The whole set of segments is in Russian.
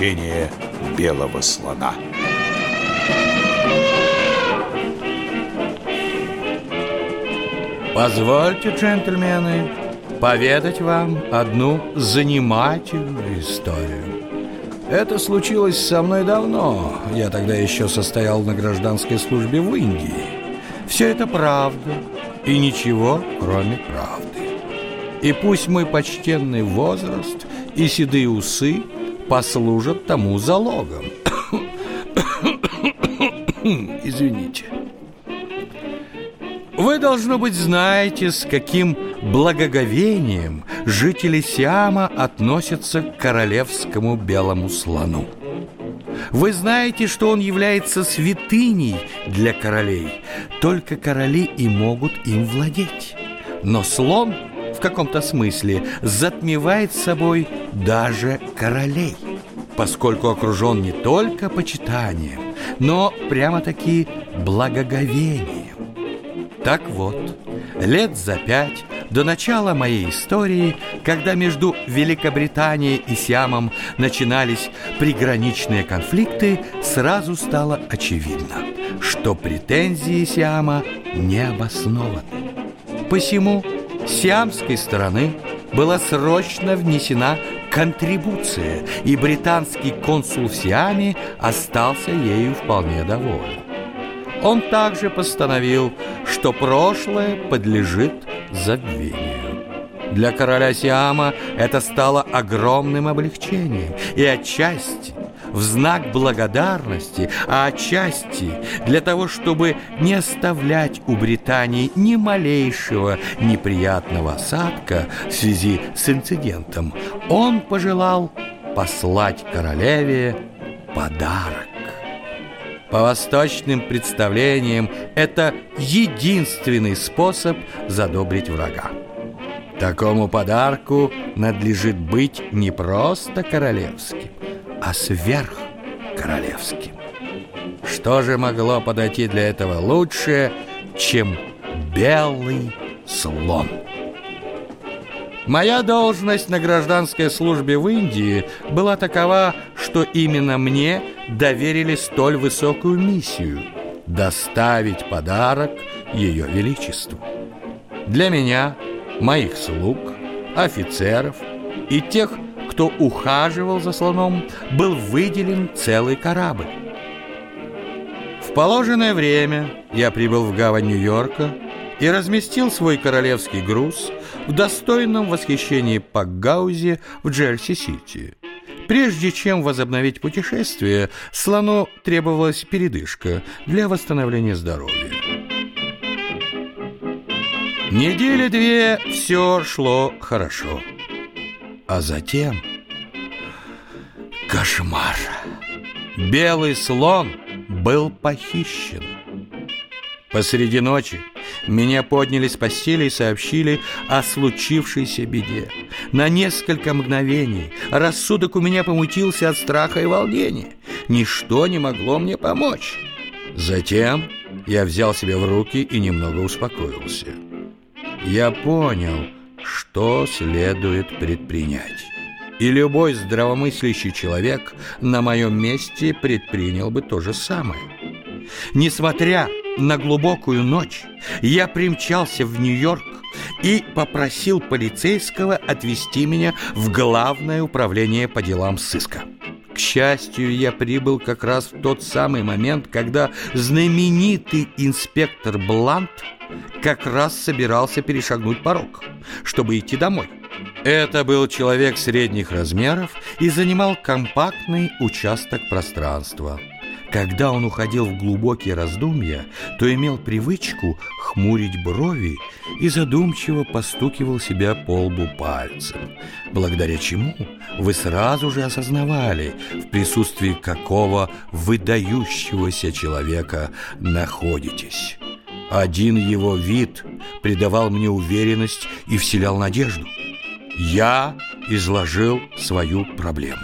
похищение белого слона. Позвольте, джентльмены, поведать вам одну занимательную историю. Это случилось со мной давно. Я тогда еще состоял на гражданской службе в Индии. Все это правда и ничего, кроме правды. И пусть мой почтенный возраст и седые усы послужат тому залогом. Извините. Вы, должно быть, знаете, с каким благоговением жители Сиама относятся к королевскому белому слону. Вы знаете, что он является святыней для королей. Только короли и могут им владеть. Но слон в каком-то смысле затмевает собой даже королей, поскольку окружен не только почитанием, но прямо-таки благоговением. Так вот, лет за пять до начала моей истории, когда между Великобританией и Сиамом начинались приграничные конфликты, сразу стало очевидно, что претензии Сиама не обоснованы. Посему сиамской стороны была срочно внесена контрибуция, и британский консул в Сиаме остался ею вполне доволен. Он также постановил, что прошлое подлежит забвению. Для короля Сиама это стало огромным облегчением, и отчасти в знак благодарности, а отчасти для того, чтобы не оставлять у Британии ни малейшего неприятного осадка в связи с инцидентом, он пожелал послать королеве подарок. По восточным представлениям это единственный способ задобрить врага. Такому подарку надлежит быть не просто королевским, а сверхкоролевским. Что же могло подойти для этого лучше, чем белый слон? Моя должность на гражданской службе в Индии была такова, что именно мне доверили столь высокую миссию – доставить подарок Ее Величеству. Для меня, моих слуг, офицеров и тех, кто ухаживал за слоном, был выделен целый корабль. В положенное время я прибыл в гавань Нью-Йорка и разместил свой королевский груз в достойном восхищении Пакгаузе в Джерси-Сити. Прежде чем возобновить путешествие, слону требовалась передышка для восстановления здоровья. Недели две все шло хорошо. А затем... Кошмар! Белый слон был похищен. Посреди ночи меня подняли с постели и сообщили о случившейся беде. На несколько мгновений рассудок у меня помутился от страха и волнения. Ничто не могло мне помочь. Затем я взял себя в руки и немного успокоился. Я понял, что следует предпринять. И любой здравомыслящий человек на моем месте предпринял бы то же самое. Несмотря на глубокую ночь я примчался в Нью-Йорк и попросил полицейского отвезти меня в главное управление по делам сыска. К счастью, я прибыл как раз в тот самый момент, когда знаменитый инспектор Блант как раз собирался перешагнуть порог, чтобы идти домой. Это был человек средних размеров и занимал компактный участок пространства – когда он уходил в глубокие раздумья, то имел привычку хмурить брови и задумчиво постукивал себя по лбу пальцем, благодаря чему вы сразу же осознавали, в присутствии какого выдающегося человека находитесь. Один его вид придавал мне уверенность и вселял надежду. Я изложил свою проблему.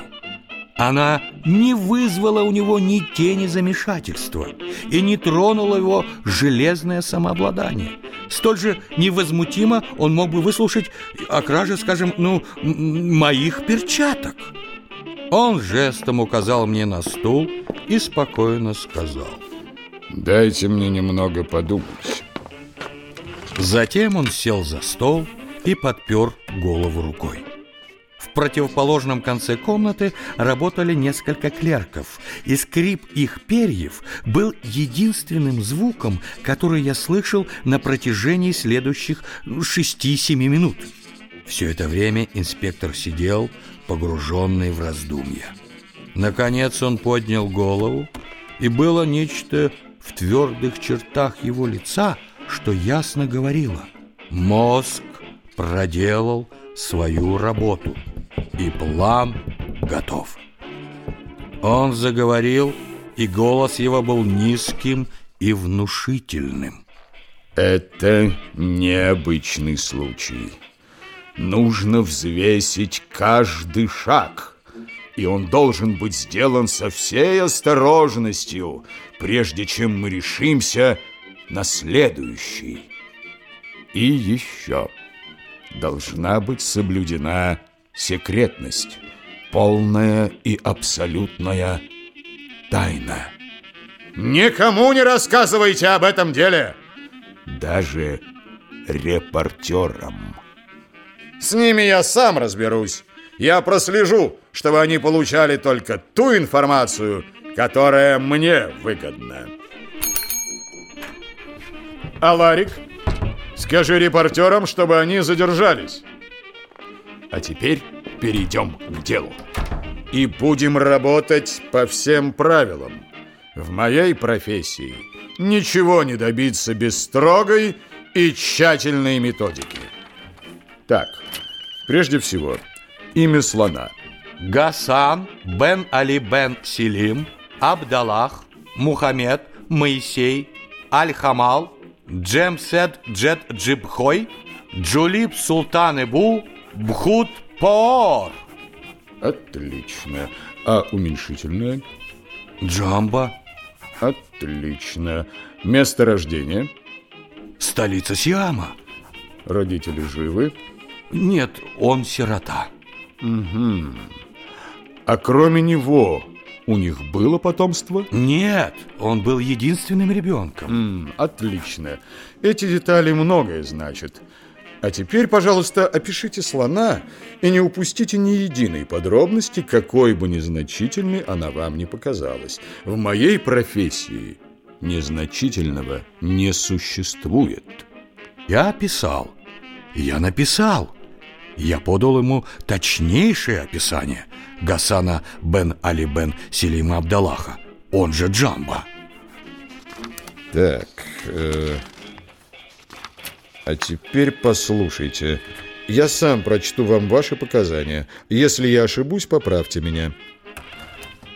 Она не вызвала у него ни тени замешательства и не тронула его железное самообладание. Столь же невозмутимо он мог бы выслушать о краже, скажем, ну, моих перчаток. Он жестом указал мне на стул и спокойно сказал Дайте мне немного подумать Затем он сел за стол и подпер голову рукой в противоположном конце комнаты работали несколько клерков, и скрип их перьев был единственным звуком, который я слышал на протяжении следующих шести-семи минут. Все это время инспектор сидел, погруженный в раздумья. Наконец он поднял голову, и было нечто в твердых чертах его лица, что ясно говорило. Мозг проделал свою работу, и план готов. Он заговорил, и голос его был низким и внушительным. Это необычный случай. Нужно взвесить каждый шаг, и он должен быть сделан со всей осторожностью, прежде чем мы решимся на следующий. И еще должна быть соблюдена секретность, полная и абсолютная тайна. Никому не рассказывайте об этом деле, даже репортерам. С ними я сам разберусь. Я прослежу, чтобы они получали только ту информацию, которая мне выгодна. Аларик, скажи репортерам, чтобы они задержались. А теперь перейдем к делу. И будем работать по всем правилам. В моей профессии ничего не добиться без строгой и тщательной методики. Так, прежде всего, имя слона. Гасан бен Али бен Силим, Абдаллах, Мухаммед, Моисей, Аль-Хамал, Джемсед Джет Джибхой, Джулип Султан Эбу, Бхут Поор. Отлично. А уменьшительное? Джамба. Отлично. Место рождения? Столица Сиама. Родители живы? Нет, он сирота. Угу. А кроме него у них было потомство? Нет, он был единственным ребенком. М, отлично. Эти детали многое значат. А теперь, пожалуйста, опишите слона и не упустите ни единой подробности, какой бы незначительной она вам не показалась. В моей профессии незначительного не существует. Я описал. Я написал. Я подал ему точнейшее описание Гасана бен Али бен Селима Абдаллаха, он же Джамба. Так, э, а теперь послушайте. Я сам прочту вам ваши показания. Если я ошибусь, поправьте меня.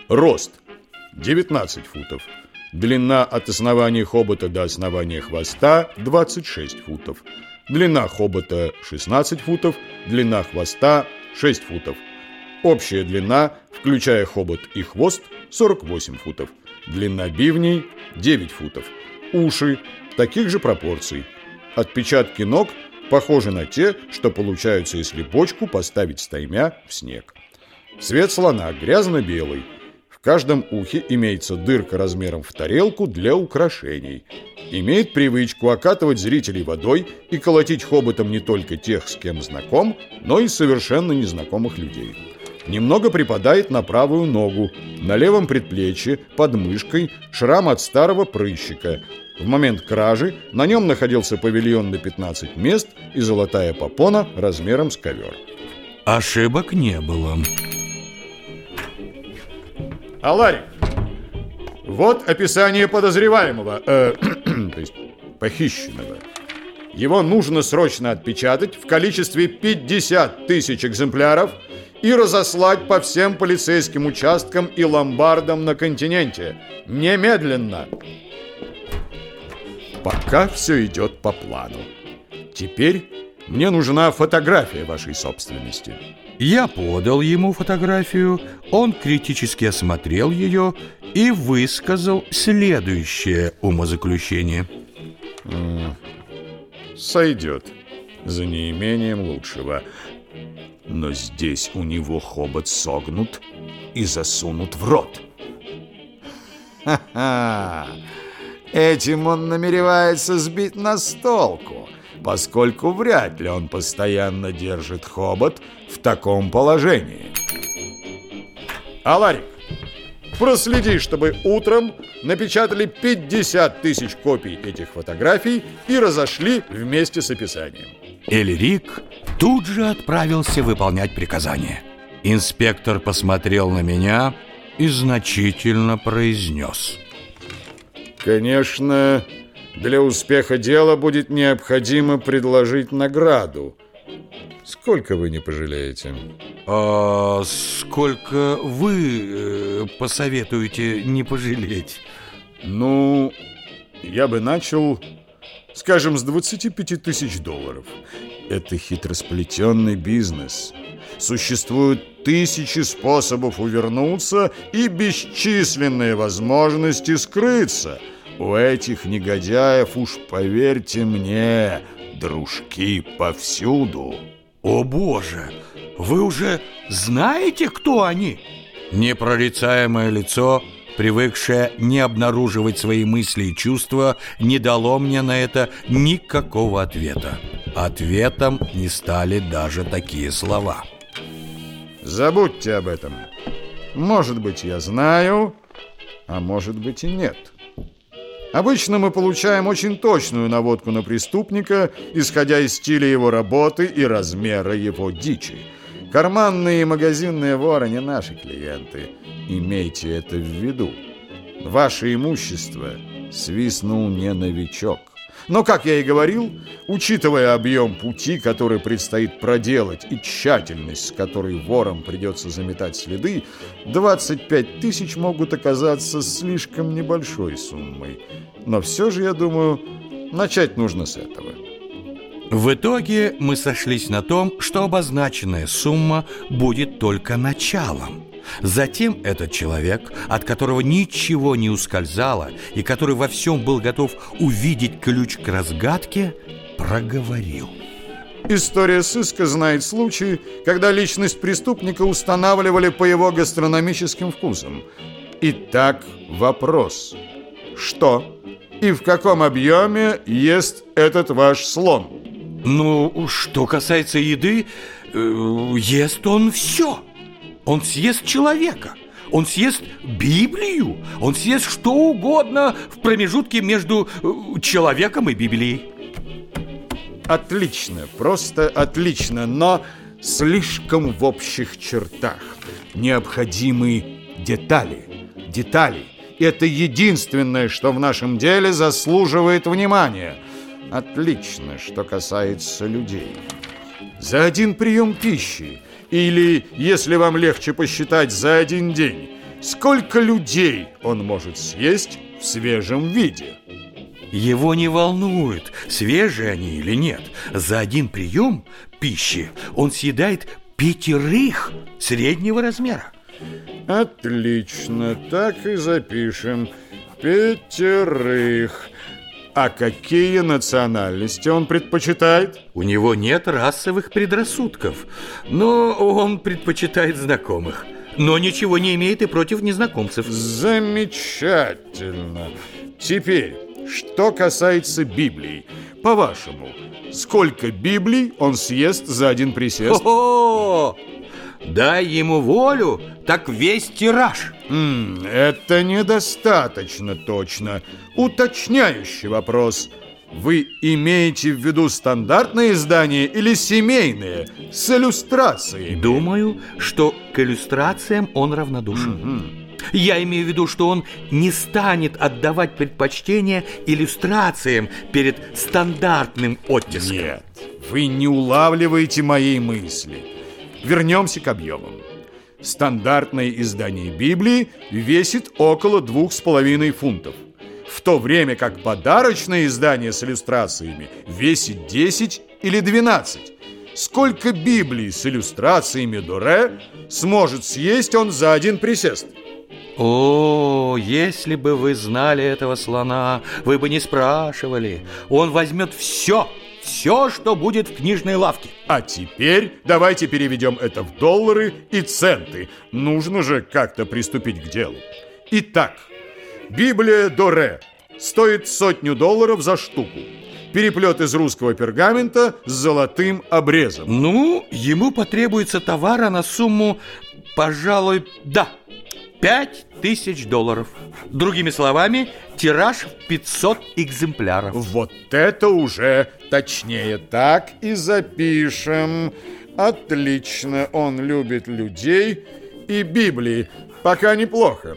Рост 19 футов. Длина от основания хобота до основания хвоста 26 футов. Длина хобота 16 футов, длина хвоста 6 футов. Общая длина, включая хобот и хвост, 48 футов. Длина бивней 9 футов. Уши таких же пропорций. Отпечатки ног похожи на те, что получаются, если бочку поставить стаймя в снег. Цвет слона грязно-белый. В каждом ухе имеется дырка размером в тарелку для украшений. Имеет привычку окатывать зрителей водой и колотить хоботом не только тех, с кем знаком, но и совершенно незнакомых людей. Немного припадает на правую ногу, на левом предплечье, под мышкой, шрам от старого прыщика. В момент кражи на нем находился павильон на 15 мест и золотая попона размером с ковер. Ошибок не было. Аларик, вот описание подозреваемого, э, то есть похищенного. Его нужно срочно отпечатать в количестве 50 тысяч экземпляров и разослать по всем полицейским участкам и ломбардам на континенте. Немедленно! Пока все идет по плану. Теперь мне нужна фотография вашей собственности. Я подал ему фотографию, он критически осмотрел ее и высказал следующее умозаключение. Сойдет, за неимением лучшего. Но здесь у него хобот согнут, и засунут в рот. Ха-ха! Этим он намеревается сбить нас с толку, поскольку вряд ли он постоянно держит хобот в таком положении. Аларик, проследи, чтобы утром напечатали 50 тысяч копий этих фотографий и разошли вместе с описанием. Эльрик тут же отправился выполнять приказание. Инспектор посмотрел на меня и значительно произнес. Конечно, для успеха дела будет необходимо предложить награду. Сколько вы не пожалеете? А сколько вы э, посоветуете не пожалеть? Ну, я бы начал, скажем, с 25 тысяч долларов. Это хитросплетенный бизнес. Существуют тысячи способов увернуться и бесчисленные возможности скрыться. У этих негодяев, уж поверьте мне, дружки повсюду. О боже, вы уже знаете, кто они? Непрорицаемое лицо, привыкшее не обнаруживать свои мысли и чувства, не дало мне на это никакого ответа. Ответом не стали даже такие слова. Забудьте об этом. Может быть, я знаю, а может быть и нет. Обычно мы получаем очень точную наводку на преступника, исходя из стиля его работы и размера его дичи. Карманные и магазинные воры не наши клиенты. Имейте это в виду. Ваше имущество свистнул не новичок. Но, как я и говорил, учитывая объем пути, который предстоит проделать, и тщательность, с которой ворам придется заметать следы, 25 тысяч могут оказаться слишком небольшой суммой. Но все же, я думаю, начать нужно с этого. В итоге мы сошлись на том, что обозначенная сумма будет только началом. Затем этот человек, от которого ничего не ускользало и который во всем был готов увидеть ключ к разгадке, проговорил. История сыска знает случаи, когда личность преступника устанавливали по его гастрономическим вкусам. Итак, вопрос. Что и в каком объеме ест этот ваш слон? Ну, что касается еды, э, ест он все. Он съест человека, он съест Библию, он съест что угодно в промежутке между э, человеком и Библией. Отлично, просто отлично, но слишком в общих чертах. Необходимы детали, детали. Это единственное, что в нашем деле заслуживает внимания. Отлично, что касается людей. За один прием пищи или, если вам легче посчитать, за один день. Сколько людей он может съесть в свежем виде? Его не волнует, свежие они или нет. За один прием пищи он съедает пятерых среднего размера. Отлично, так и запишем. Пятерых. А какие национальности он предпочитает? У него нет расовых предрассудков, но он предпочитает знакомых. Но ничего не имеет и против незнакомцев. Замечательно. Теперь, что касается Библии. По-вашему, сколько Библий он съест за один присест? О, -о, -о! Дай ему волю, так весь тираж. М -м, это недостаточно точно. Уточняющий вопрос. Вы имеете в виду стандартные издания или семейные, с иллюстрациями? Думаю, что к иллюстрациям он равнодушен. Угу. Я имею в виду, что он не станет отдавать предпочтение иллюстрациям перед стандартным оттиском. Нет, вы не улавливаете моей мысли. Вернемся к объемам. Стандартное издание Библии весит около двух с половиной фунтов, в то время как подарочное издание с иллюстрациями весит 10 или 12. Сколько Библий с иллюстрациями Доре сможет съесть он за один присест? О, если бы вы знали этого слона, вы бы не спрашивали. Он возьмет все, все, что будет в книжной лавке. А теперь давайте переведем это в доллары и центы. Нужно же как-то приступить к делу. Итак, Библия Доре стоит сотню долларов за штуку. Переплет из русского пергамента с золотым обрезом. Ну, ему потребуется товара на сумму, пожалуй, да, пять тысяч долларов. Другими словами, тираж в 500 экземпляров. Вот это уже точнее. Так и запишем. Отлично, он любит людей и Библии. Пока неплохо.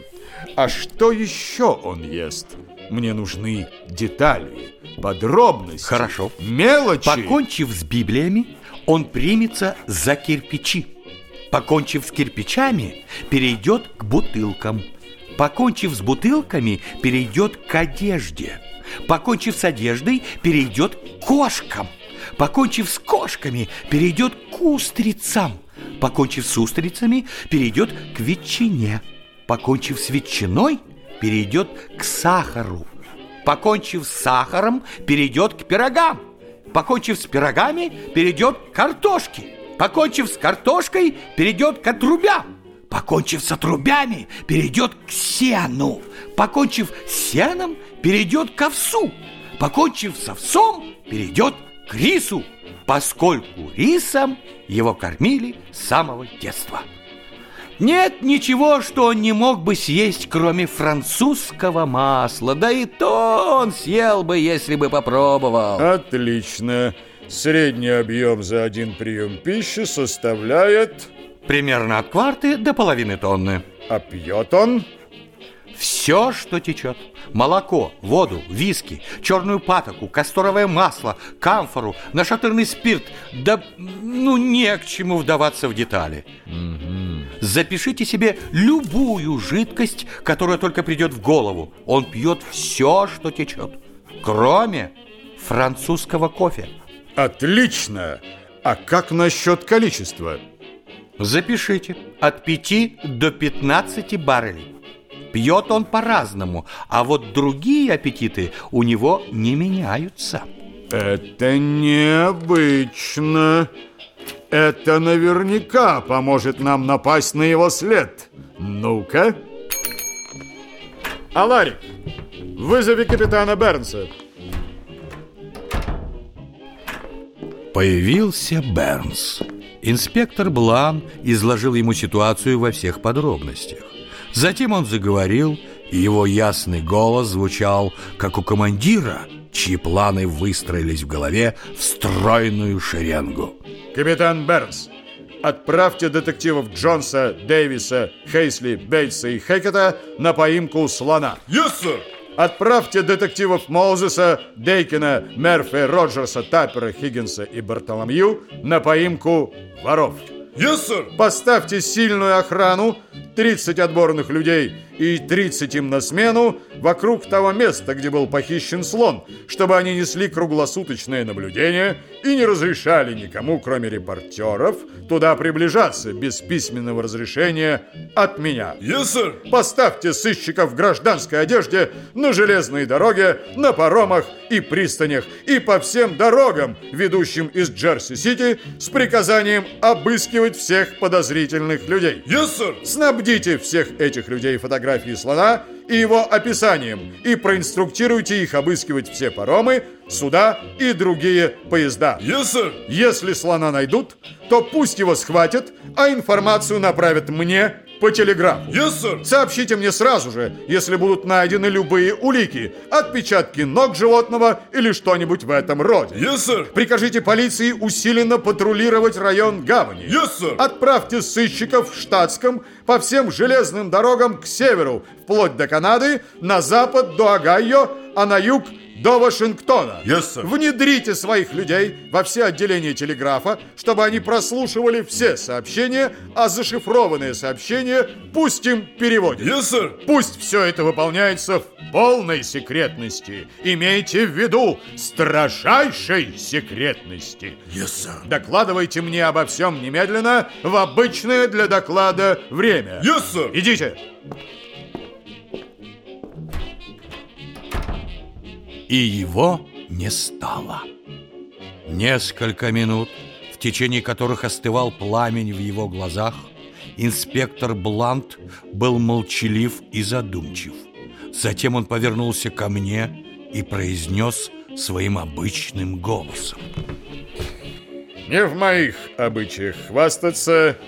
А что еще он ест? Мне нужны детали, подробности. Хорошо. Мелочи. Покончив с Библиями, он примется за кирпичи. Покончив с кирпичами, перейдет к бутылкам. Покончив с бутылками, перейдет к одежде. Покончив с одеждой, перейдет к кошкам. Покончив с кошками, перейдет к устрицам. Покончив с устрицами, перейдет к ветчине. Покончив с ветчиной, перейдет к сахару. Покончив с сахаром, перейдет к пирогам. Покончив с пирогами, перейдет к картошке. Покончив с картошкой, перейдет к отрубям. Покончив с отрубями, перейдет к сену. Покончив с сеном, перейдет к овсу. Покончив с овсом, перейдет к рису, поскольку рисом его кормили с самого детства. Нет ничего, что он не мог бы съесть, кроме французского масла. Да и то он съел бы, если бы попробовал. Отлично. Средний объем за один прием пищи составляет... Примерно от кварты до половины тонны. А пьет он? Все, что течет. Молоко, воду, виски, черную патоку, касторовое масло, камфору, нашатырный спирт. Да, ну, не к чему вдаваться в детали. Запишите себе любую жидкость, которая только придет в голову. Он пьет все, что течет, кроме французского кофе. Отлично! А как насчет количества? Запишите от 5 до 15 баррелей. Пьет он по-разному, а вот другие аппетиты у него не меняются. Это необычно. Это наверняка поможет нам напасть на его след. Ну-ка. Аларик, вызови капитана Бернса. Появился Бернс. Инспектор Блан изложил ему ситуацию во всех подробностях. Затем он заговорил, и его ясный голос звучал, как у командира, чьи планы выстроились в голове в стройную шеренгу. Капитан Бернс, отправьте детективов Джонса, Дэвиса, Хейсли, Бейтса и Хекета на поимку слона. Yes, sir! Отправьте детективов Моузеса, Дейкина, Мерфи, Роджерса, Таппера, Хиггинса и Бартоломью на поимку воров. Yes, sir! Поставьте сильную охрану, 30 отборных людей и 30 им на смену вокруг того места, где был похищен слон, чтобы они несли круглосуточное наблюдение и не разрешали никому, кроме репортеров, туда приближаться без письменного разрешения от меня. Yes, sir! Поставьте сыщиков в гражданской одежде на железной дороге, на паромах и пристанях и по всем дорогам, ведущим из Джерси-Сити, с приказанием обыскивать всех подозрительных людей. Yes, sir! Снабдите всех этих людей фотографией слона и его описанием и проинструктируйте их обыскивать все паромы, суда и другие поезда. Yes, sir! Если слона найдут, то пусть его схватят, а информацию направят мне по телеграфу. Yes, sir! Сообщите мне сразу же, если будут найдены любые улики, отпечатки ног животного или что-нибудь в этом роде. Yes, sir! Прикажите полиции усиленно патрулировать район гавани. Yes, sir! Отправьте сыщиков в штатском по всем железным дорогам к северу, вплоть до Канады, на запад до Огайо, а на юг до Вашингтона. Yes, sir. Внедрите своих людей во все отделения телеграфа, чтобы они прослушивали все сообщения, а зашифрованные сообщения пусть им переводят. Yes, sir! Пусть все это выполняется в полной секретности. Имейте в виду строжайшей секретности. Yes, sir! Докладывайте мне обо всем немедленно в обычное для доклада время. Yes, sir! Идите. И его не стало. Несколько минут, в течение которых остывал пламень в его глазах, инспектор Блант был молчалив и задумчив. Затем он повернулся ко мне и произнес своим обычным голосом. Не в моих обычаях хвастаться,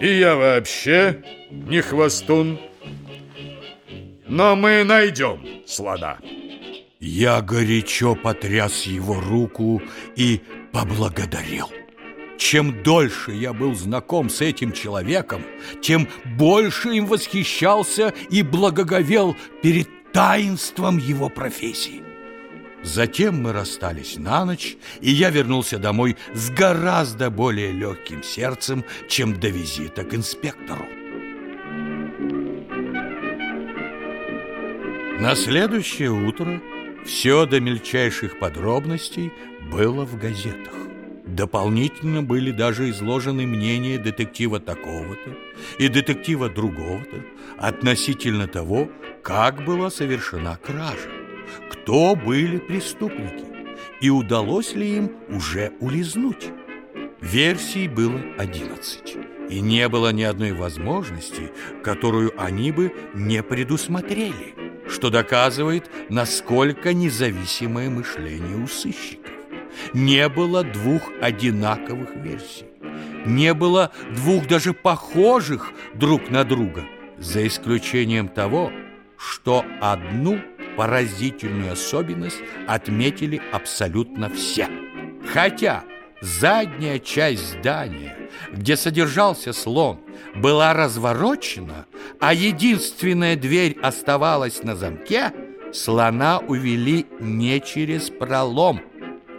и я вообще не хвостун. Но мы найдем слона. Я горячо потряс его руку и поблагодарил. Чем дольше я был знаком с этим человеком, тем больше им восхищался и благоговел перед таинством его профессии. Затем мы расстались на ночь, и я вернулся домой с гораздо более легким сердцем, чем до визита к инспектору. На следующее утро все до мельчайших подробностей было в газетах. Дополнительно были даже изложены мнения детектива такого-то и детектива другого-то относительно того, как была совершена кража, кто были преступники и удалось ли им уже улизнуть. Версий было 11, и не было ни одной возможности, которую они бы не предусмотрели, что доказывает, насколько независимое мышление у сыщиков. Не было двух одинаковых версий, не было двух даже похожих друг на друга, за исключением того, что одну поразительную особенность отметили абсолютно все. Хотя задняя часть здания, где содержался слон, была разворочена, а единственная дверь оставалась на замке, слона увели не через пролом,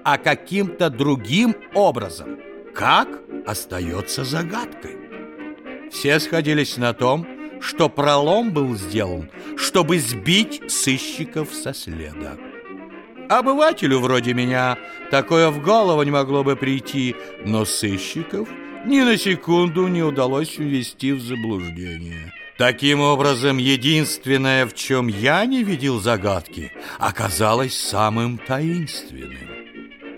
а каким-то другим образом. Как остается загадкой. Все сходились на том, что пролом был сделан, чтобы сбить сыщиков со следа. Обывателю вроде меня такое в голову не могло бы прийти, но сыщиков ни на секунду не удалось ввести в заблуждение. Таким образом, единственное, в чем я не видел загадки, оказалось самым таинственным.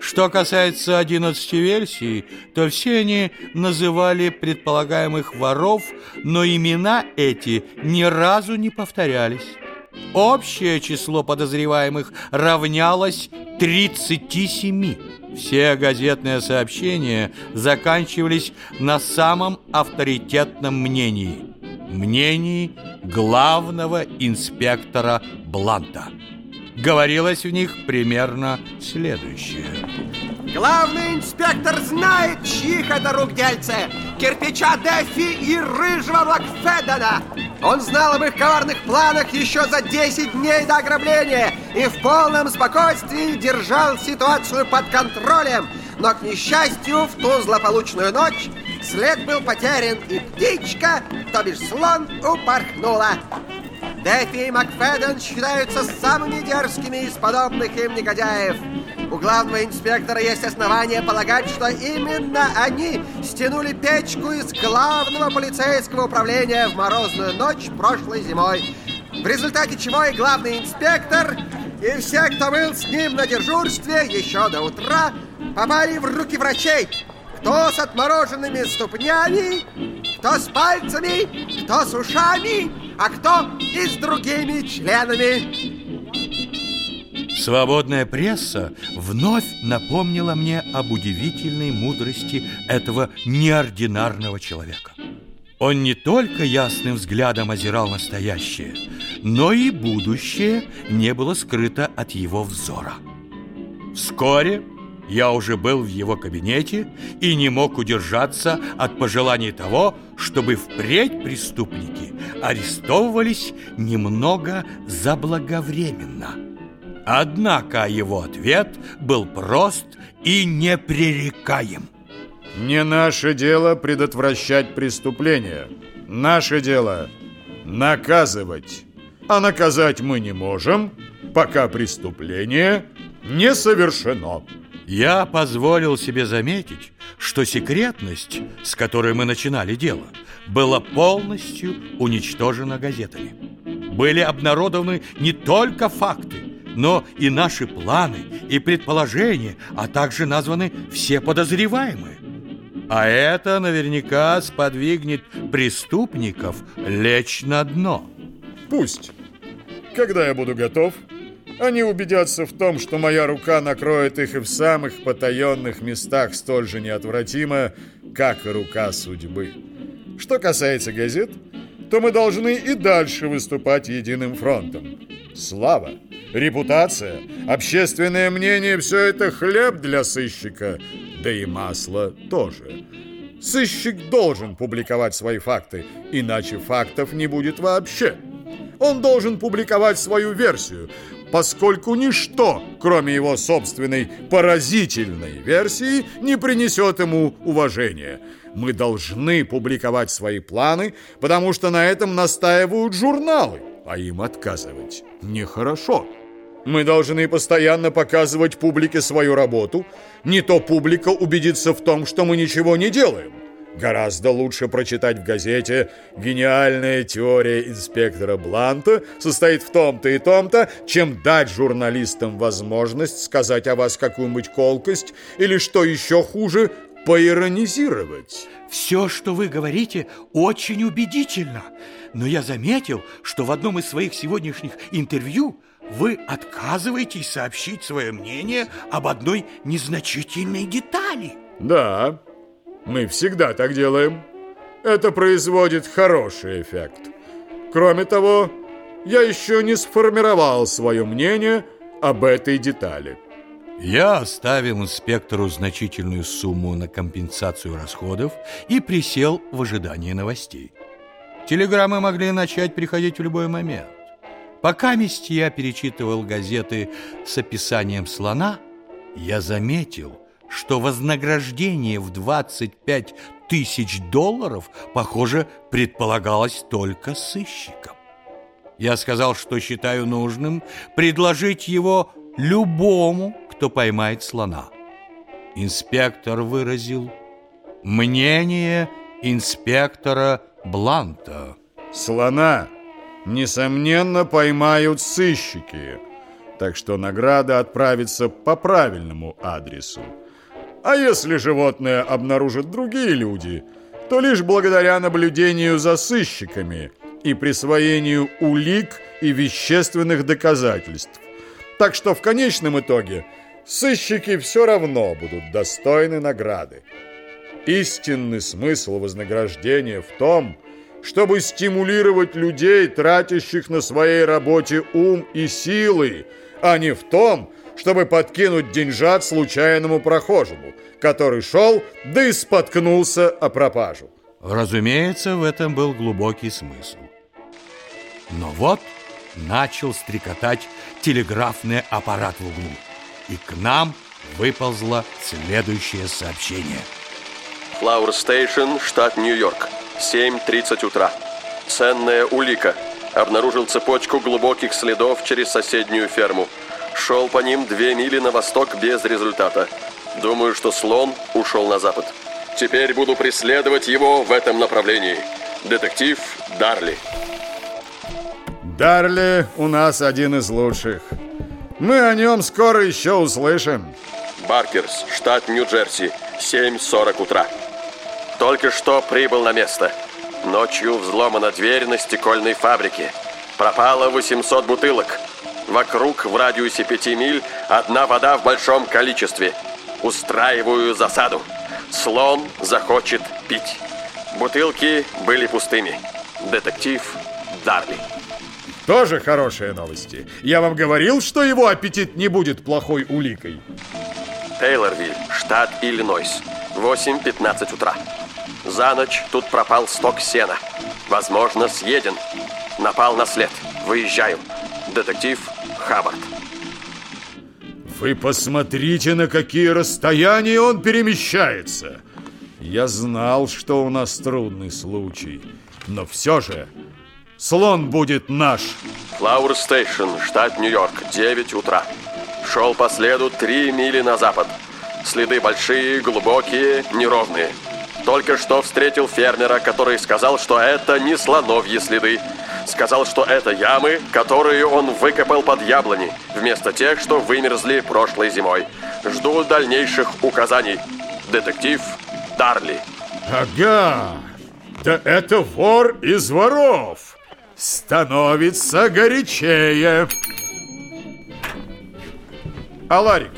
Что касается 11 версий, то все они называли предполагаемых воров, но имена эти ни разу не повторялись. Общее число подозреваемых равнялось 37. Все газетные сообщения заканчивались на самом авторитетном мнении. Мнении главного инспектора Бланта. Говорилось в них примерно следующее. Главный инспектор знает, чьих это рук дельце. Кирпича Дефи и Рыжего Макфедена. Он знал об их коварных планах еще за 10 дней до ограбления и в полном спокойствии держал ситуацию под контролем. Но, к несчастью, в ту злополучную ночь след был потерян, и птичка, то бишь слон, упорхнула. Дэфи и Макфеден считаются самыми дерзкими из подобных им негодяев. У главного инспектора есть основания полагать, что именно они стянули печку из главного полицейского управления в морозную ночь прошлой зимой. В результате чего и главный инспектор, и все, кто был с ним на дежурстве еще до утра, попали в руки врачей. Кто с отмороженными ступнями, кто с пальцами, кто с ушами, а кто и с другими членами. Свободная пресса вновь напомнила мне об удивительной мудрости этого неординарного человека. Он не только ясным взглядом озирал настоящее, но и будущее не было скрыто от его взора. Вскоре я уже был в его кабинете и не мог удержаться от пожеланий того, чтобы впредь преступники арестовывались немного заблаговременно. Однако его ответ был прост и непререкаем. Не наше дело предотвращать преступления. Наше дело наказывать. А наказать мы не можем, пока преступление не совершено. Я позволил себе заметить, что секретность, с которой мы начинали дело, была полностью уничтожена газетами. Были обнародованы не только факты, но и наши планы и предположения, а также названы все подозреваемые. А это наверняка сподвигнет преступников лечь на дно. Пусть. Когда я буду готов, они убедятся в том, что моя рука накроет их и в самых потаенных местах столь же неотвратимо, как и рука судьбы. Что касается газет, то мы должны и дальше выступать единым фронтом. Слава, репутация, общественное мнение – все это хлеб для сыщика, да и масло тоже. Сыщик должен публиковать свои факты, иначе фактов не будет вообще. Он должен публиковать свою версию, поскольку ничто, кроме его собственной поразительной версии, не принесет ему уважения. Мы должны публиковать свои планы, потому что на этом настаивают журналы, а им отказывать нехорошо. Мы должны постоянно показывать публике свою работу, не то публика убедится в том, что мы ничего не делаем. Гораздо лучше прочитать в газете «Гениальная теория инспектора Бланта состоит в том-то и том-то», чем дать журналистам возможность сказать о вас какую-нибудь колкость или, что еще хуже, поиронизировать. Все, что вы говорите, очень убедительно. Но я заметил, что в одном из своих сегодняшних интервью вы отказываетесь сообщить свое мнение об одной незначительной детали. Да, мы всегда так делаем. Это производит хороший эффект. Кроме того, я еще не сформировал свое мнение об этой детали. Я оставил инспектору значительную сумму на компенсацию расходов и присел в ожидании новостей. Телеграммы могли начать приходить в любой момент. Пока месть я перечитывал газеты с описанием слона, я заметил, что вознаграждение в 25 тысяч долларов, похоже, предполагалось только сыщикам. Я сказал, что считаю нужным предложить его любому, кто поймает слона. Инспектор выразил мнение инспектора Бланта. Слона, несомненно, поймают сыщики, так что награда отправится по правильному адресу. А если животное обнаружат другие люди, то лишь благодаря наблюдению за сыщиками и присвоению улик и вещественных доказательств. Так что в конечном итоге сыщики все равно будут достойны награды. Истинный смысл вознаграждения в том, чтобы стимулировать людей, тратящих на своей работе ум и силы, а не в том, чтобы подкинуть деньжат случайному прохожему, который шел, да и споткнулся о пропажу. Разумеется, в этом был глубокий смысл. Но вот начал стрекотать телеграфный аппарат в углу, и к нам выползло следующее сообщение. Флауэр Стейшн, штат Нью-Йорк, 7.30 утра. Ценная улика. Обнаружил цепочку глубоких следов через соседнюю ферму. Шел по ним две мили на восток без результата. Думаю, что слон ушел на запад. Теперь буду преследовать его в этом направлении. Детектив Дарли. Дарли у нас один из лучших. Мы о нем скоро еще услышим. Баркерс, штат Нью-Джерси, 7.40 утра. Только что прибыл на место. Ночью взломана дверь на стекольной фабрике. Пропало 800 бутылок. Вокруг в радиусе 5 миль одна вода в большом количестве. Устраиваю засаду. Слон захочет пить. Бутылки были пустыми. Детектив Дарли. Тоже хорошие новости. Я вам говорил, что его аппетит не будет плохой уликой. Тейлорвиль, штат Иллинойс. 8.15 утра. За ночь тут пропал сток сена. Возможно, съеден. Напал на след. Выезжаю. Детектив Хаббард. Вы посмотрите, на какие расстояния он перемещается. Я знал, что у нас трудный случай. Но все же, слон будет наш. Флауэр Стейшн, штат Нью-Йорк, 9 утра. Шел по следу 3 мили на запад. Следы большие, глубокие, неровные. Только что встретил фермера, который сказал, что это не слоновьи следы. Сказал, что это ямы, которые он выкопал под яблони, вместо тех, что вымерзли прошлой зимой. Жду дальнейших указаний. Детектив Дарли. Ага, да это вор из воров. Становится горячее. Аларик,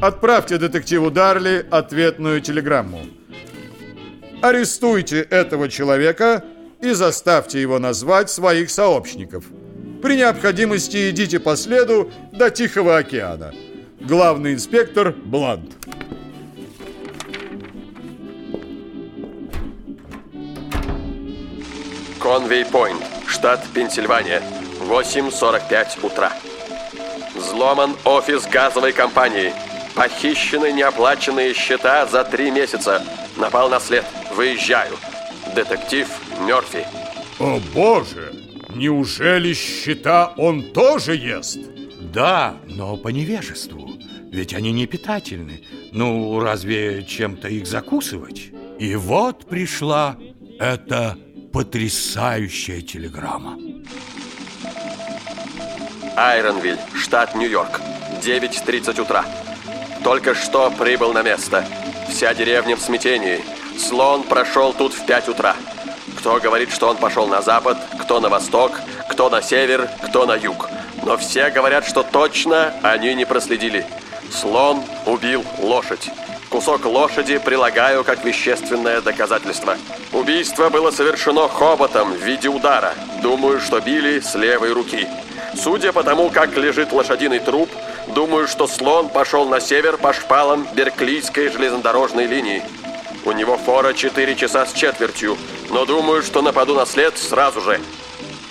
отправьте детективу Дарли ответную телеграмму. Арестуйте этого человека и заставьте его назвать своих сообщников. При необходимости идите по следу до Тихого океана. Главный инспектор Блант. Конвей-Пойнт, штат Пенсильвания, 8.45 утра. Взломан офис газовой компании. Похищены неоплаченные счета за три месяца. Напал на след. Выезжаю. Детектив Мёрфи. О боже! Неужели счета он тоже ест? Да, но по невежеству. Ведь они не питательны. Ну, разве чем-то их закусывать? И вот пришла эта потрясающая телеграмма. Айронвиль, штат Нью-Йорк. 9.30 утра. Только что прибыл на место. Вся деревня в смятении. Слон прошел тут в 5 утра. Кто говорит, что он пошел на запад, кто на восток, кто на север, кто на юг. Но все говорят, что точно они не проследили. Слон убил лошадь. Кусок лошади прилагаю как вещественное доказательство. Убийство было совершено хоботом в виде удара. Думаю, что били с левой руки. Судя по тому, как лежит лошадиный труп, думаю, что слон пошел на север по шпалам Берклийской железнодорожной линии. У него фора 4 часа с четвертью, но думаю, что нападу на след сразу же.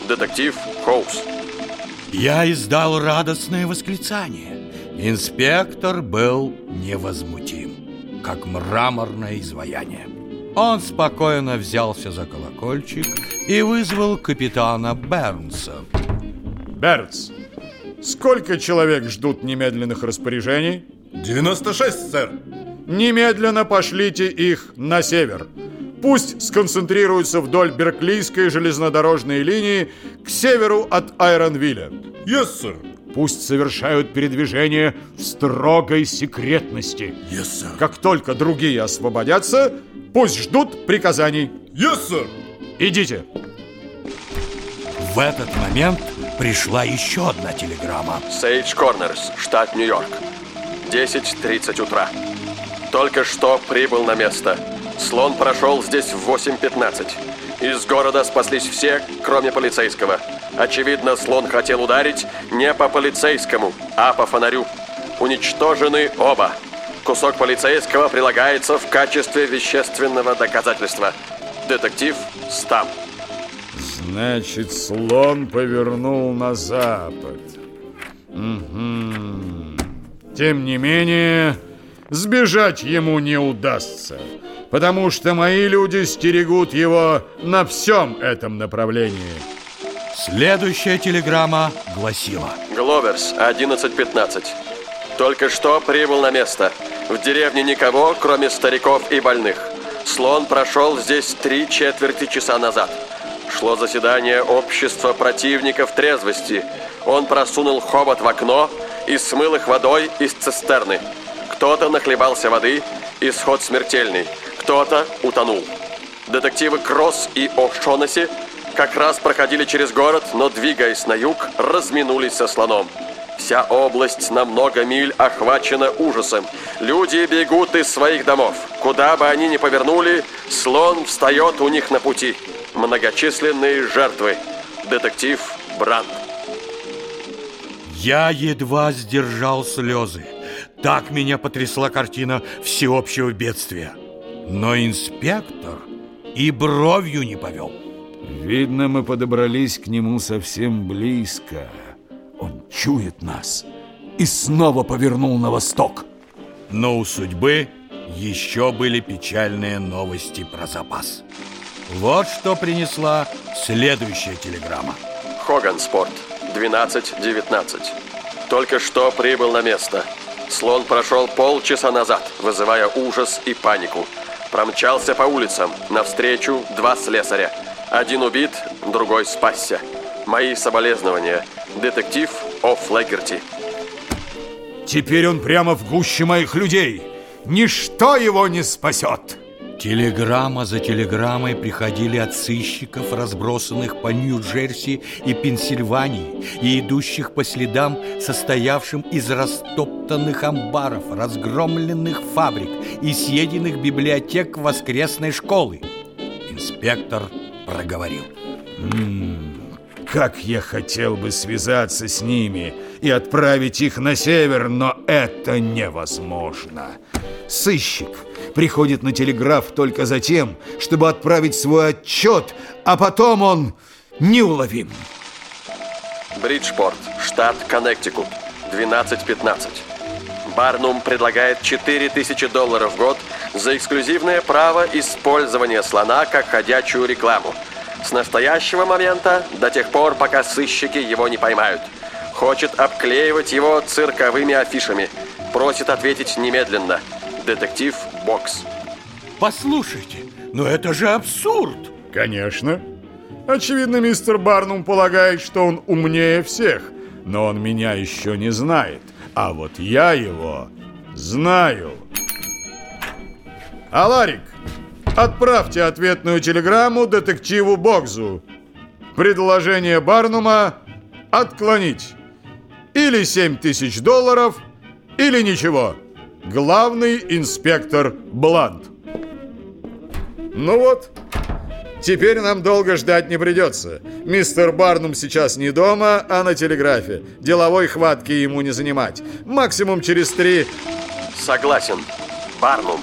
Детектив Хоус. Я издал радостное восклицание. Инспектор был невозмутим, как мраморное изваяние. Он спокойно взялся за колокольчик и вызвал капитана Бернса. Бернс, сколько человек ждут немедленных распоряжений? 96, сэр. Немедленно пошлите их на север. Пусть сконцентрируются вдоль Берклийской железнодорожной линии к северу от Айронвилля. Yes, сэр. Пусть совершают передвижение в строгой секретности. Yes, сэр. Как только другие освободятся, пусть ждут приказаний. Yes, сэр. Идите. В этот момент пришла еще одна телеграмма. Сейдж Корнерс, штат Нью-Йорк. 10.30 утра. Только что прибыл на место. Слон прошел здесь в 8.15. Из города спаслись все, кроме полицейского. Очевидно, слон хотел ударить не по полицейскому, а по фонарю. Уничтожены оба. Кусок полицейского прилагается в качестве вещественного доказательства. Детектив Стам. Значит, слон повернул на запад. Угу. Тем не менее, сбежать ему не удастся, потому что мои люди стерегут его на всем этом направлении. Следующая телеграмма гласила. Гловерс, 11.15. Только что прибыл на место. В деревне никого, кроме стариков и больных. Слон прошел здесь три четверти часа назад. Шло заседание общества противников трезвости. Он просунул хобот в окно и смыл их водой из цистерны. Кто-то нахлебался воды, исход смертельный. Кто-то утонул. Детективы Кросс и О'Шонесси как раз проходили через город, но, двигаясь на юг, разминулись со слоном. Вся область на много миль охвачена ужасом. Люди бегут из своих домов. Куда бы они ни повернули, слон встает у них на пути. Многочисленные жертвы. Детектив Брандт. Я едва сдержал слезы. Так меня потрясла картина всеобщего бедствия. Но инспектор и бровью не повел. Видно, мы подобрались к нему совсем близко. Он чует нас и снова повернул на восток. Но у судьбы еще были печальные новости про запас. Вот что принесла следующая телеграмма. Хоган Спорт, 12.19. Только что прибыл на место. Слон прошел полчаса назад, вызывая ужас и панику. Промчался по улицам. Навстречу два слесаря. Один убит, другой спасся. Мои соболезнования. Детектив О. Флегерти. Теперь он прямо в гуще моих людей. Ничто его не спасет. Телеграмма за телеграммой приходили от сыщиков, разбросанных по Нью-Джерси и Пенсильвании, и идущих по следам, состоявшим из растоптанных амбаров, разгромленных фабрик и съеденных библиотек воскресной школы. Инспектор проговорил. М-м, как я хотел бы связаться с ними и отправить их на север, но это невозможно. Сыщик приходит на телеграф только за тем, чтобы отправить свой отчет, а потом он неуловим. Бриджпорт, штат Коннектикут, 12-15. Барнум предлагает 4000 долларов в год за эксклюзивное право использования слона как ходячую рекламу. С настоящего момента, до тех пор, пока сыщики его не поймают. Хочет обклеивать его цирковыми афишами. Просит ответить немедленно. Детектив Бокс. Послушайте, но это же абсурд! Конечно. Очевидно, мистер Барнум полагает, что он умнее всех, но он меня еще не знает. А вот я его знаю. Аларик, отправьте ответную телеграмму детективу Боксу. Предложение Барнума отклонить. Или 7 тысяч долларов, или ничего. Главный инспектор Блант. Ну вот, теперь нам долго ждать не придется. Мистер Барнум сейчас не дома, а на телеграфе. Деловой хватки ему не занимать. Максимум через три... Согласен. Барнум.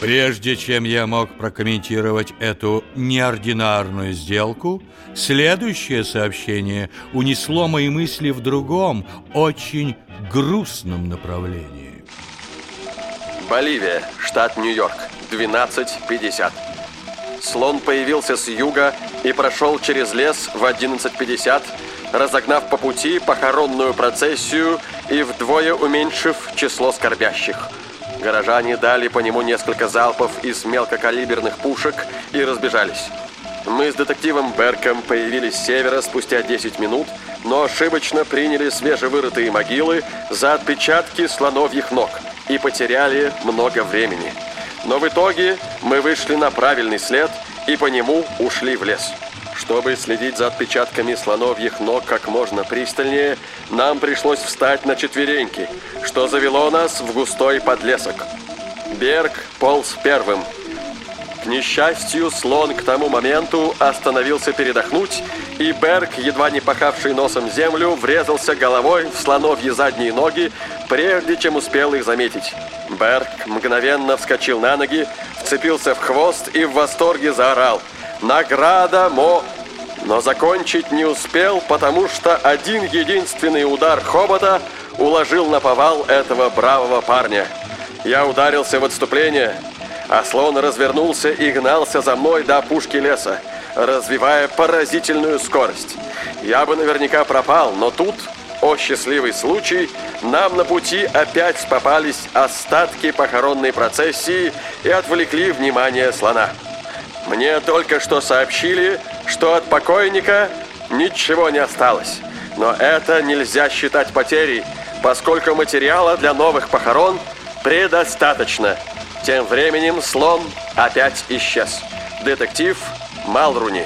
Прежде чем я мог прокомментировать эту неординарную сделку, следующее сообщение унесло мои мысли в другом, очень грустном направлении. Боливия, штат Нью-Йорк, 12.50. Слон появился с юга и прошел через лес в 11.50, разогнав по пути похоронную процессию и вдвое уменьшив число скорбящих. Горожане дали по нему несколько залпов из мелкокалиберных пушек и разбежались. Мы с детективом Берком появились с севера спустя 10 минут, но ошибочно приняли свежевырытые могилы за отпечатки слоновьих ног и потеряли много времени. Но в итоге мы вышли на правильный след и по нему ушли в лес. Чтобы следить за отпечатками слоновьих ног как можно пристальнее, нам пришлось встать на четвереньки, что завело нас в густой подлесок. Берг полз первым. К несчастью, слон к тому моменту остановился передохнуть, и Берг, едва не пахавший носом землю, врезался головой в слоновьи задние ноги, прежде чем успел их заметить. Берг мгновенно вскочил на ноги, вцепился в хвост и в восторге заорал – Награда Мо... Но закончить не успел, потому что один единственный удар хобота уложил на повал этого бравого парня. Я ударился в отступление, а слон развернулся и гнался за мной до опушки леса, развивая поразительную скорость. Я бы наверняка пропал, но тут, о счастливый случай, нам на пути опять попались остатки похоронной процессии и отвлекли внимание слона. Мне только что сообщили, что от покойника ничего не осталось. Но это нельзя считать потерей, поскольку материала для новых похорон предостаточно. Тем временем слон опять исчез. Детектив Малруни.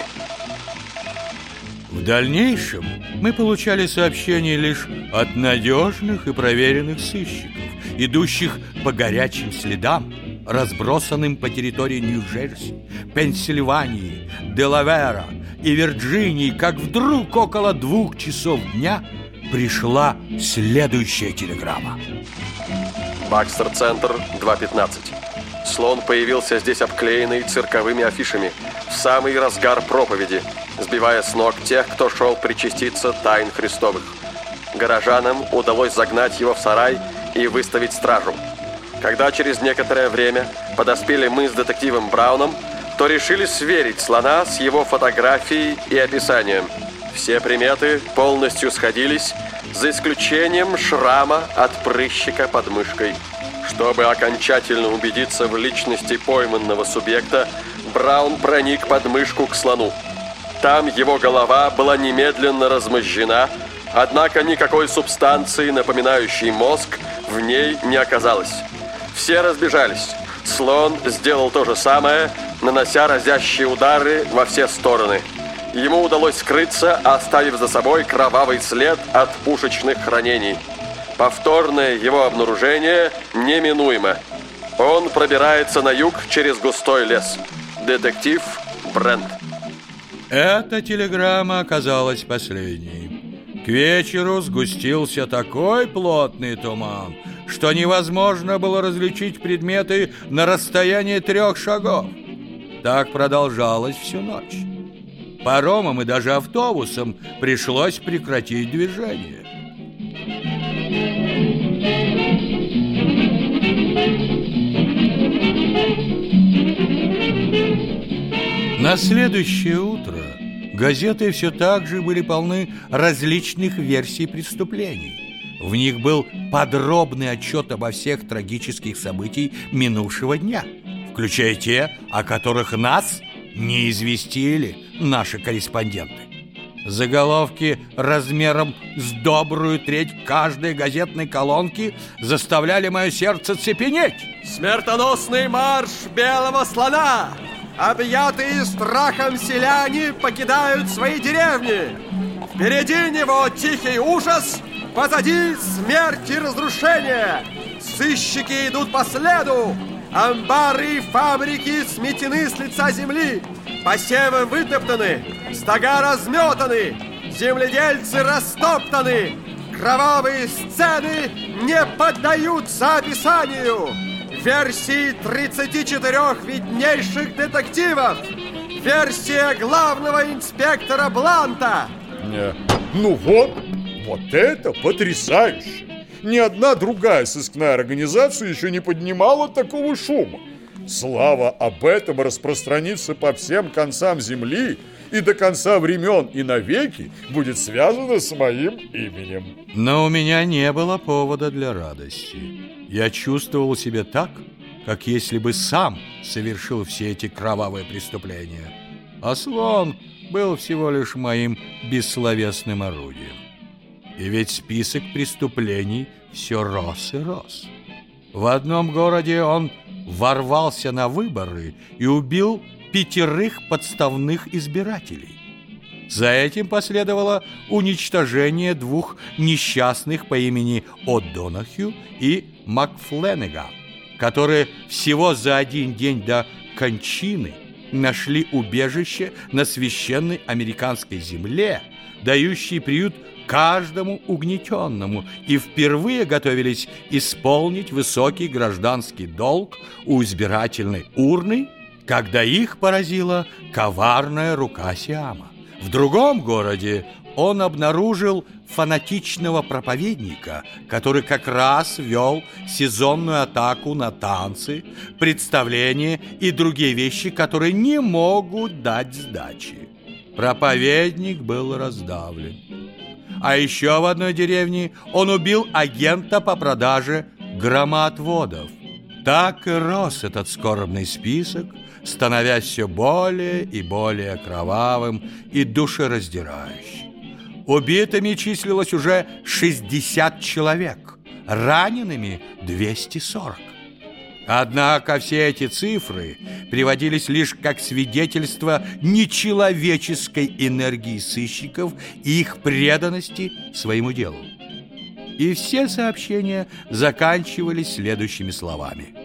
В дальнейшем мы получали сообщения лишь от надежных и проверенных сыщиков, идущих по горячим следам, разбросанным по территории Нью-Джерси, Пенсильвании, Делавера и Вирджинии, как вдруг около двух часов дня пришла следующая телеграмма. Бакстер-центр, 2.15. Слон появился здесь обклеенный цирковыми афишами в самый разгар проповеди, сбивая с ног тех, кто шел причаститься тайн Христовых. Горожанам удалось загнать его в сарай и выставить стражу. Когда через некоторое время подоспели мы с детективом Брауном, то решили сверить слона с его фотографией и описанием. Все приметы полностью сходились, за исключением шрама от прыщика под мышкой. Чтобы окончательно убедиться в личности пойманного субъекта, Браун проник под мышку к слону. Там его голова была немедленно размозжена, однако никакой субстанции, напоминающей мозг, в ней не оказалось. Все разбежались. Слон сделал то же самое, нанося разящие удары во все стороны. Ему удалось скрыться, оставив за собой кровавый след от пушечных ранений. Повторное его обнаружение неминуемо. Он пробирается на юг через густой лес. Детектив Брент. Эта телеграмма оказалась последней. К вечеру сгустился такой плотный туман, что невозможно было различить предметы на расстоянии трех шагов. Так продолжалось всю ночь. Паромам и даже автобусам пришлось прекратить движение. На следующее утро газеты все так же были полны различных версий преступлений. В них был подробный отчет обо всех трагических событиях минувшего дня, включая те, о которых нас не известили наши корреспонденты. Заголовки размером с добрую треть каждой газетной колонки заставляли мое сердце цепенеть. Смертоносный марш белого слона! Объятые страхом селяне покидают свои деревни. Впереди него тихий ужас, позади смерть и разрушение. Сыщики идут по следу. Амбары и фабрики сметены с лица земли. Посевы вытоптаны, стога разметаны, земледельцы растоптаны. Кровавые сцены не поддаются описанию версии 34 виднейших детективов, версия главного инспектора Бланта. Не. Ну вот, вот это потрясающе! Ни одна другая сыскная организация еще не поднимала такого шума. Слава об этом распространится по всем концам земли и до конца времен и навеки будет связана с моим именем. Но у меня не было повода для радости. Я чувствовал себя так, как если бы сам совершил все эти кровавые преступления. А слон был всего лишь моим бессловесным орудием. И ведь список преступлений все рос и рос. В одном городе он ворвался на выборы и убил пятерых подставных избирателей. За этим последовало уничтожение двух несчастных по имени О'Донахью и Макфленега, которые всего за один день до кончины нашли убежище на священной американской земле, дающей приют каждому угнетенному и впервые готовились исполнить высокий гражданский долг у избирательной урны, когда их поразила коварная рука Сиама. В другом городе он обнаружил фанатичного проповедника, который как раз вел сезонную атаку на танцы, представления и другие вещи, которые не могут дать сдачи. Проповедник был раздавлен. А еще в одной деревне он убил агента по продаже громоотводов. Так и рос этот скорбный список, становясь все более и более кровавым и душераздирающим. Убитыми числилось уже 60 человек, ранеными 240. Однако все эти цифры приводились лишь как свидетельство нечеловеческой энергии сыщиков и их преданности своему делу. И все сообщения заканчивались следующими словами.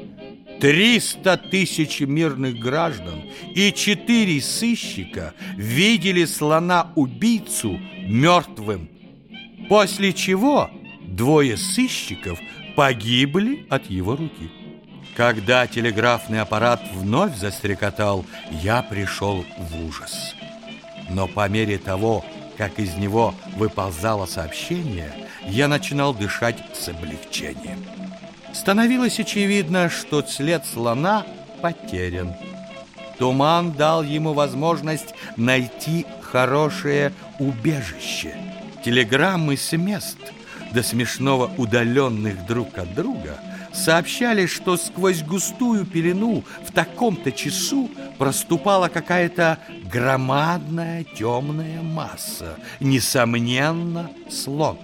300 тысяч мирных граждан и четыре сыщика видели слона-убийцу мертвым, после чего двое сыщиков погибли от его руки. Когда телеграфный аппарат вновь застрекотал, я пришел в ужас. Но по мере того, как из него выползало сообщение, я начинал дышать с облегчением. Становилось очевидно, что след слона потерян. Туман дал ему возможность найти хорошее убежище. Телеграммы с мест, до смешного удаленных друг от друга, сообщали, что сквозь густую пелену в таком-то часу проступала какая-то громадная темная масса, несомненно, слон.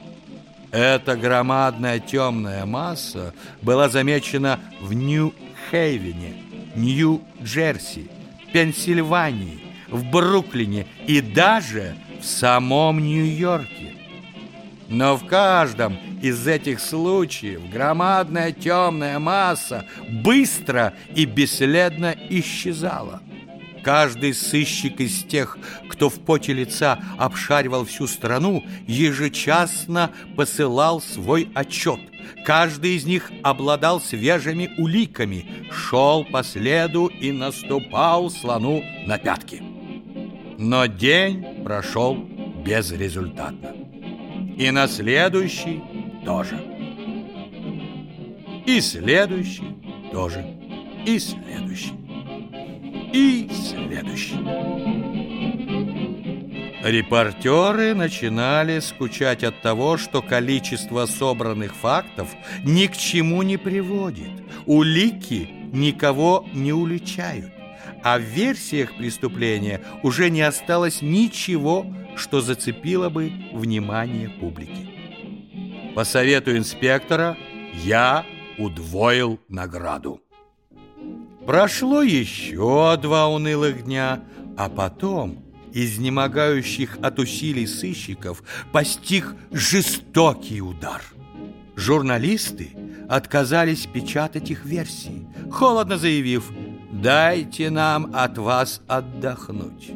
Эта громадная темная масса была замечена в Нью-Хейвене, Нью-Джерси, Пенсильвании, в Бруклине и даже в самом Нью-Йорке. Но в каждом из этих случаев громадная темная масса быстро и бесследно исчезала. Каждый сыщик из тех, кто в поте лица обшаривал всю страну, ежечасно посылал свой отчет. Каждый из них обладал свежими уликами, шел по следу и наступал слону на пятки. Но день прошел безрезультатно. И на следующий тоже. И следующий тоже. И следующий. И следующий. Репортеры начинали скучать от того, что количество собранных фактов ни к чему не приводит. Улики никого не уличают. А в версиях преступления уже не осталось ничего, что зацепило бы внимание публики. По совету инспектора я удвоил награду. Прошло еще два унылых дня, а потом изнемогающих от усилий сыщиков постиг жестокий удар. Журналисты отказались печатать их версии, холодно заявив «Дайте нам от вас отдохнуть».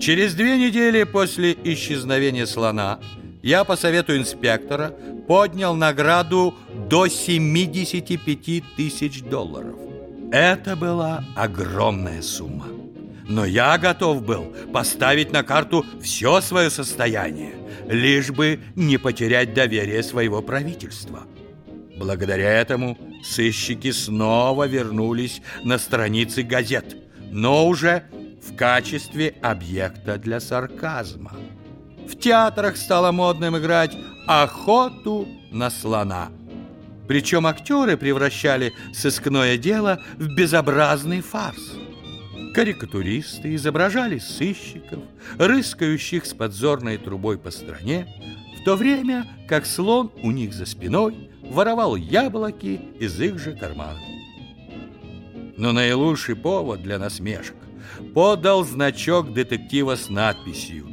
Через две недели после исчезновения слона я по совету инспектора поднял награду до 75 тысяч долларов. Это была огромная сумма. Но я готов был поставить на карту все свое состояние, лишь бы не потерять доверие своего правительства. Благодаря этому сыщики снова вернулись на страницы газет, но уже в качестве объекта для сарказма. В театрах стало модным играть охоту на слона. Причем актеры превращали сыскное дело в безобразный фарс. Карикатуристы изображали сыщиков, рыскающих с подзорной трубой по стране, в то время как слон у них за спиной воровал яблоки из их же карманов. Но наилучший повод для насмешек подал значок детектива с надписью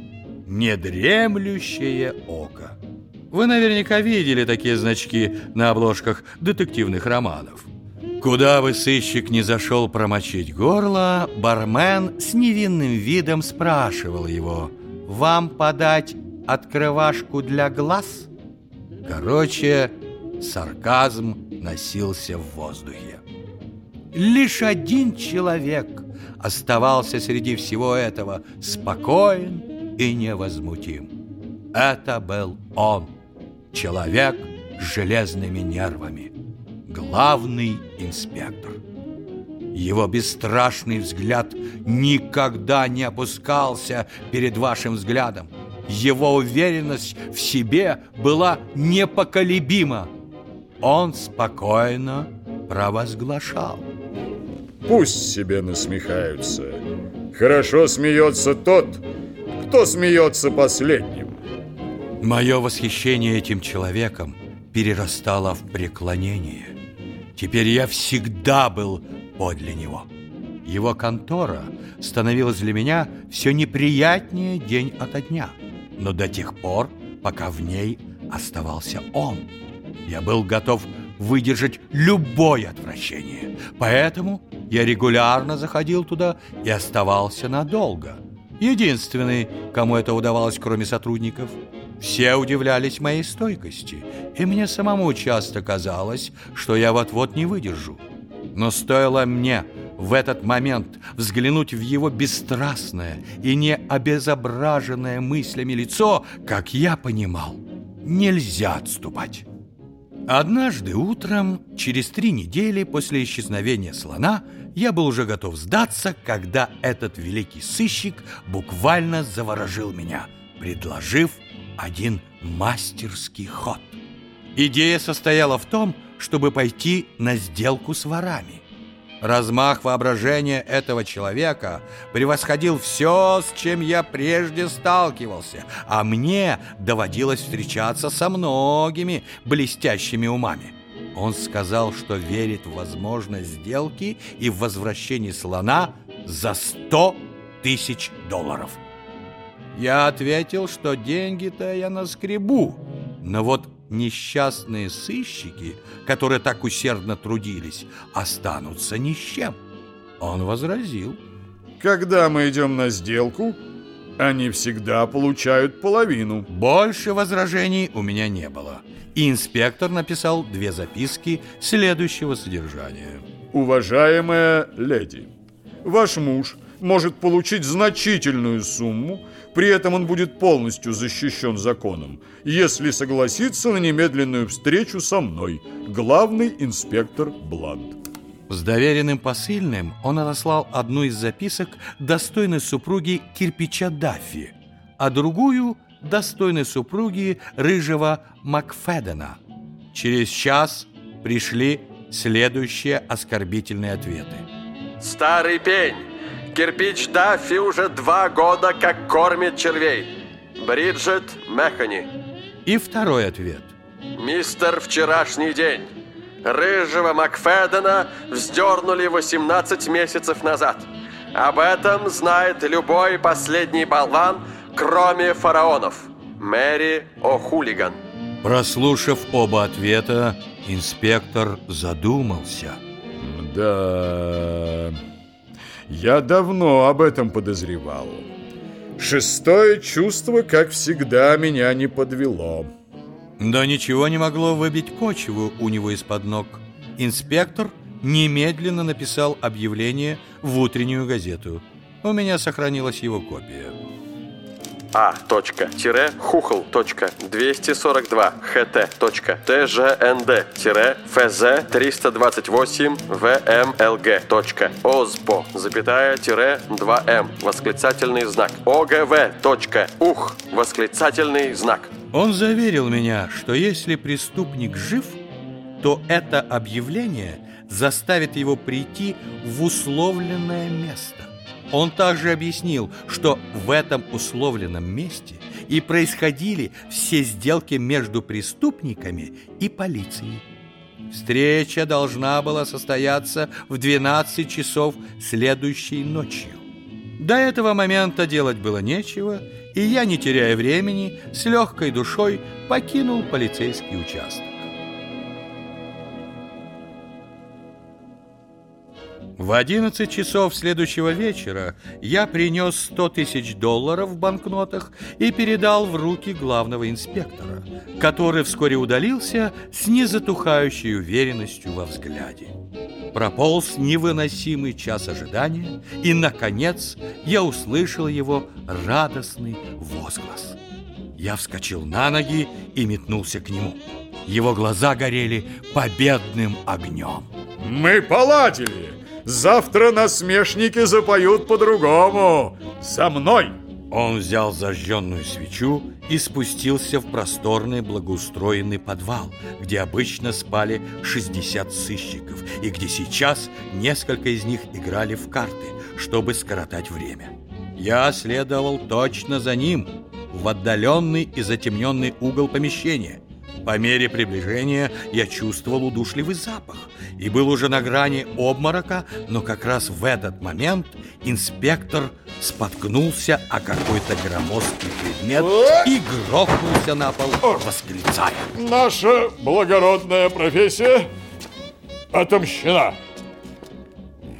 «Недремлющее око». Вы наверняка видели такие значки на обложках детективных романов. Куда бы сыщик не зашел промочить горло, бармен с невинным видом спрашивал его, «Вам подать открывашку для глаз?» Короче, сарказм носился в воздухе. Лишь один человек оставался среди всего этого спокоен и невозмутим. Это был он, человек с железными нервами главный инспектор. Его бесстрашный взгляд никогда не опускался перед вашим взглядом. Его уверенность в себе была непоколебима. Он спокойно провозглашал. Пусть себе насмехаются. Хорошо смеется тот, кто смеется последним. Мое восхищение этим человеком перерастало в преклонение. Теперь я всегда был подле него. Его контора становилась для меня все неприятнее день ото дня. Но до тех пор, пока в ней оставался он, я был готов выдержать любое отвращение. Поэтому я регулярно заходил туда и оставался надолго. Единственный, кому это удавалось, кроме сотрудников – все удивлялись моей стойкости, и мне самому часто казалось, что я вот-вот не выдержу. Но стоило мне в этот момент взглянуть в его бесстрастное и не обезображенное мыслями лицо, как я понимал, нельзя отступать. Однажды утром, через три недели после исчезновения слона, я был уже готов сдаться, когда этот великий сыщик буквально заворожил меня, предложив один мастерский ход. Идея состояла в том, чтобы пойти на сделку с ворами. Размах воображения этого человека превосходил все, с чем я прежде сталкивался, а мне доводилось встречаться со многими блестящими умами. Он сказал, что верит в возможность сделки и в возвращение слона за 100 тысяч долларов. Я ответил, что деньги-то я наскребу, но вот несчастные сыщики, которые так усердно трудились, останутся ни с чем. Он возразил. Когда мы идем на сделку, они всегда получают половину. Больше возражений у меня не было. И инспектор написал две записки следующего содержания. Уважаемая леди, ваш муж может получить значительную сумму при этом он будет полностью защищен законом, если согласится на немедленную встречу со мной, главный инспектор Блант. С доверенным посыльным он отослал одну из записок достойной супруги кирпича Даффи, а другую – достойной супруги рыжего Макфедена. Через час пришли следующие оскорбительные ответы. «Старый пень! Кирпич Даффи уже два года как кормит червей. Бриджит Механи. И второй ответ. Мистер Вчерашний день. Рыжего Макфедена вздернули 18 месяцев назад. Об этом знает любой последний болван, кроме фараонов. Мэри О'Хулиган. Прослушав оба ответа, инспектор задумался. Да... Я давно об этом подозревал. Шестое чувство, как всегда, меня не подвело. Да ничего не могло выбить почву у него из-под ног. Инспектор немедленно написал объявление в утреннюю газету. У меня сохранилась его копия. А. Тире Хухл. 242 ХТ. ТЖНД. ФЗ 328 ВМЛГ. ОЗПО. Запятая. Тире 2М. Восклицательный знак. ОГВ. Ух. Восклицательный знак. Он заверил меня, что если преступник жив, то это объявление заставит его прийти в условленное место. Он также объяснил, что в этом условленном месте и происходили все сделки между преступниками и полицией. Встреча должна была состояться в 12 часов следующей ночью. До этого момента делать было нечего, и я, не теряя времени, с легкой душой покинул полицейский участок. В 11 часов следующего вечера я принес 100 тысяч долларов в банкнотах и передал в руки главного инспектора, который вскоре удалился с незатухающей уверенностью во взгляде. Прополз невыносимый час ожидания, и, наконец, я услышал его радостный возглас. Я вскочил на ноги и метнулся к нему. Его глаза горели победным огнем. «Мы поладили!» Завтра насмешники запоют по-другому. За мной!» Он взял зажженную свечу и спустился в просторный благоустроенный подвал, где обычно спали 60 сыщиков, и где сейчас несколько из них играли в карты, чтобы скоротать время. Я следовал точно за ним, в отдаленный и затемненный угол помещения – по мере приближения я чувствовал удушливый запах и был уже на грани обморока, но как раз в этот момент инспектор споткнулся о какой-то громоздкий предмет и грохнулся на пол, восклицая. Наша благородная профессия отомщена.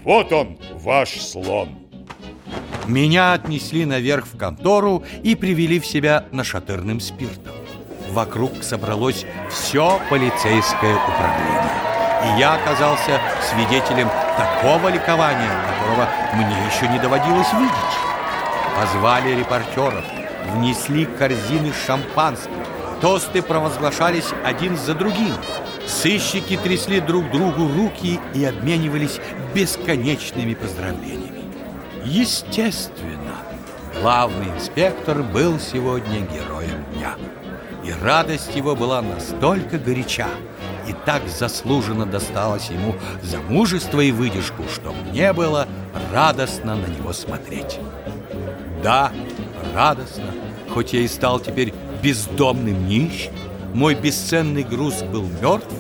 Вот он, ваш слон. Меня отнесли наверх в контору и привели в себя нашатырным спиртом вокруг собралось все полицейское управление. И я оказался свидетелем такого ликования, которого мне еще не доводилось видеть. Позвали репортеров, внесли корзины с тосты провозглашались один за другим. Сыщики трясли друг другу руки и обменивались бесконечными поздравлениями. Естественно, главный инспектор был сегодня героем дня. И радость его была настолько горяча, и так заслуженно досталось ему за мужество и выдержку, что мне было радостно на него смотреть. Да, радостно, хоть я и стал теперь бездомным нищим, мой бесценный груз был мертв,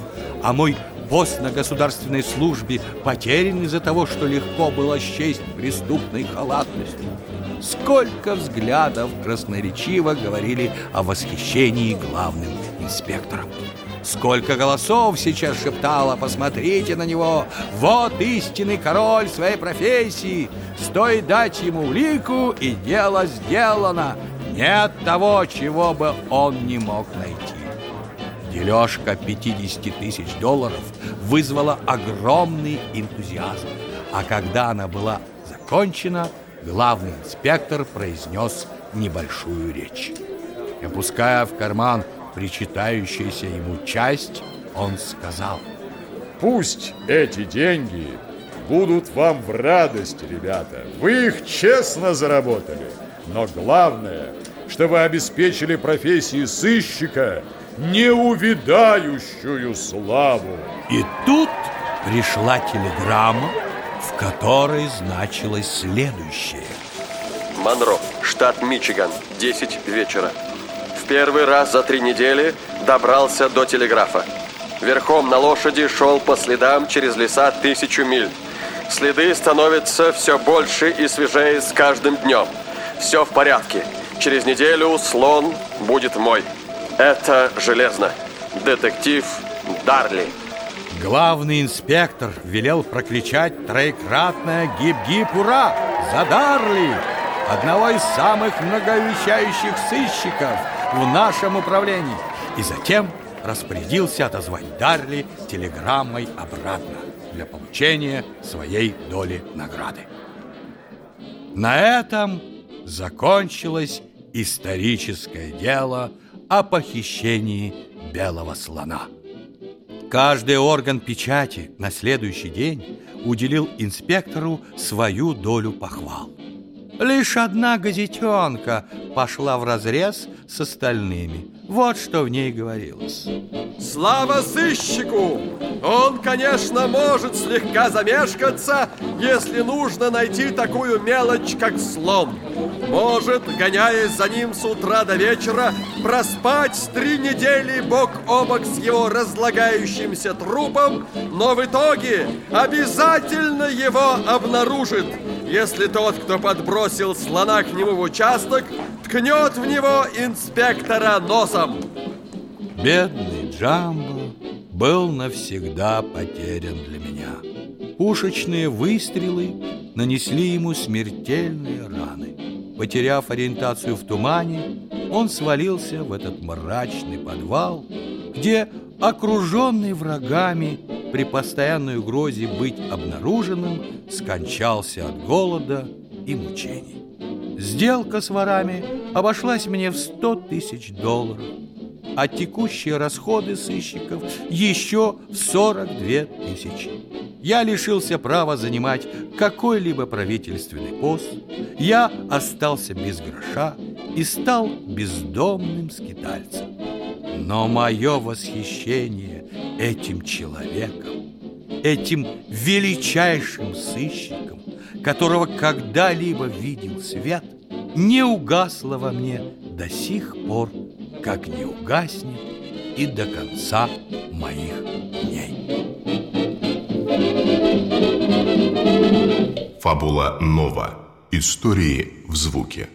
а мой пост на государственной службе потерян из-за того, что легко было счесть преступной халатностью. Сколько взглядов красноречиво говорили о восхищении главным инспектором. Сколько голосов сейчас шептало «Посмотрите на него! Вот истинный король своей профессии! Стоит дать ему лику, и дело сделано! Нет того, чего бы он не мог найти!» Дележка 50 тысяч долларов вызвала огромный энтузиазм. А когда она была закончена, главный инспектор произнес небольшую речь. Опуская в карман причитающуюся ему часть, он сказал «Пусть эти деньги будут вам в радость, ребята. Вы их честно заработали. Но главное, что вы обеспечили профессии сыщика – неувидающую славу. И тут пришла телеграмма, которой значилось следующее. Монро, штат Мичиган, 10 вечера. В первый раз за три недели добрался до телеграфа. Верхом на лошади шел по следам через леса тысячу миль. Следы становятся все больше и свежее с каждым днем. Все в порядке. Через неделю слон будет мой. Это железно. Детектив Дарли. Главный инспектор велел прокличать троекратное гиб-гиб ура за Дарли, одного из самых многообещающих сыщиков в нашем управлении. И затем распорядился отозвать Дарли телеграммой обратно для получения своей доли награды. На этом закончилось историческое дело – о похищении белого слона. Каждый орган печати на следующий день уделил инспектору свою долю похвал. Лишь одна газетенка пошла в разрез с остальными. Вот что в ней говорилось. Слава сыщику! Он, конечно, может слегка замешкаться, если нужно найти такую мелочь, как слон. Может, гоняясь за ним с утра до вечера, проспать три недели бок о бок с его разлагающимся трупом, но в итоге обязательно его обнаружит, если тот, кто подбросил слона к нему в участок, ткнет в него инспектора носом. Бедный Джамбо был навсегда потерян для меня. Пушечные выстрелы нанесли ему смертельные раны. Потеряв ориентацию в тумане, он свалился в этот мрачный подвал, где, окруженный врагами, при постоянной угрозе быть обнаруженным, скончался от голода и мучений. Сделка с ворами обошлась мне в сто тысяч долларов а текущие расходы сыщиков еще в 42 тысячи. Я лишился права занимать какой-либо правительственный пост, я остался без гроша и стал бездомным скитальцем. Но мое восхищение этим человеком, этим величайшим сыщиком, которого когда-либо видел свет, не угасло во мне до сих пор как не угаснет и до конца моих дней. Фабула Нова. Истории в звуке.